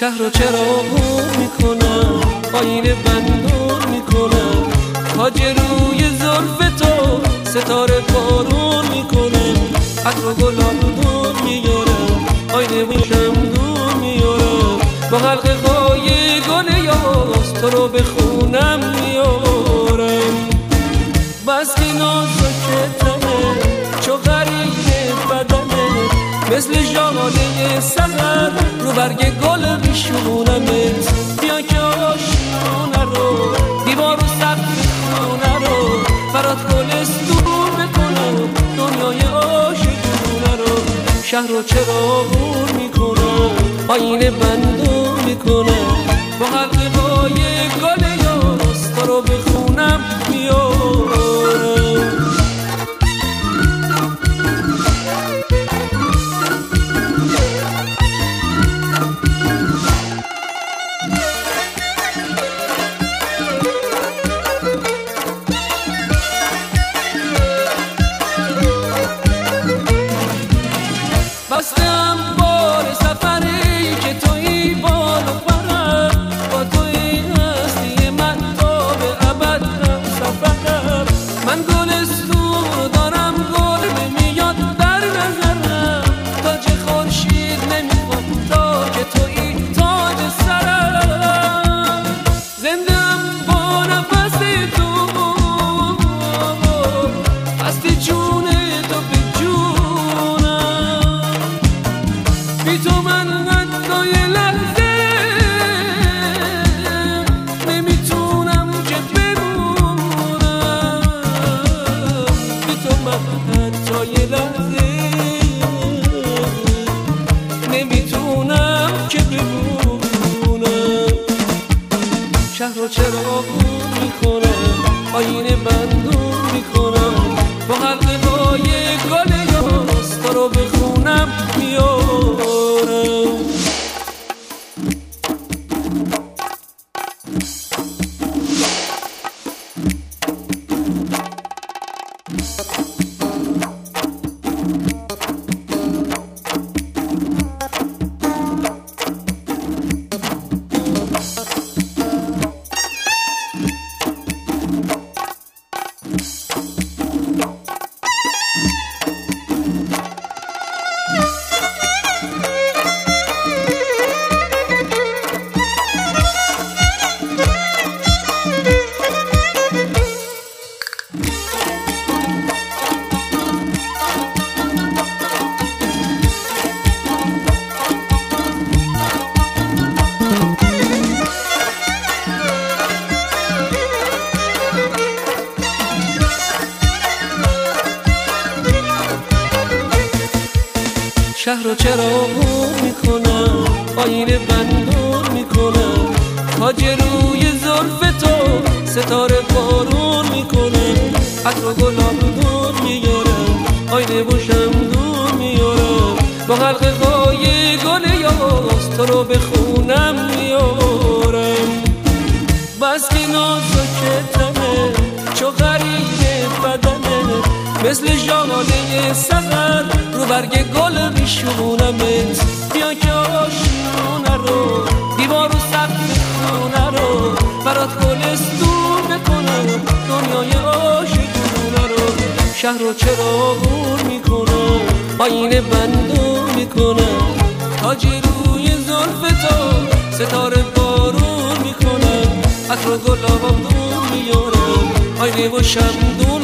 شهر رو چرا می‌کنم؟ آینه بندون می‌کنم. تاج روی ظرف تو ستاره بارون می‌کنم. عطر و گلابون میارم آینه بوشم دون میارم با حلقه های گل یاس تو رو بخونم میارم بس که مثل جاله سهر رو برگ گل میشونمت بیا که آشونه رو دیوار و سقف خونه رو. برات گلستون بکنم دنیای عاشقونه رو. شهر رو چرا بور می‌کنم آینه بندون می‌کنم با حلقه های گل یاست رو بخونم میارم حتی یه لحظه. نمی‌تونم که بمونم. شهر رو چرا بور Bye. شهر رو چرا می‌کنم؟ آینه بندون می‌کنم. تاج روی ظرف تو ستاره بارون می‌کنم. عطر و گلابون میارم. آینه بوشم دون میارم. با حلقه های گل یاس تو رو بخونم میارم. بس که نازکتمه چو غریب بدنه مثل سهر رو برگ گل میشونمت بیا که آشونه رو دیوار و سقف رو برات گلستون بکنم. دنیای عاشقونه رو شهر رو چرا بور می‌کنم. آینه بندون می‌کنم. تاج روی ظرف تو ستاره بارون می‌کنم. عطر و گلابم دون میارم. آینه و شمدون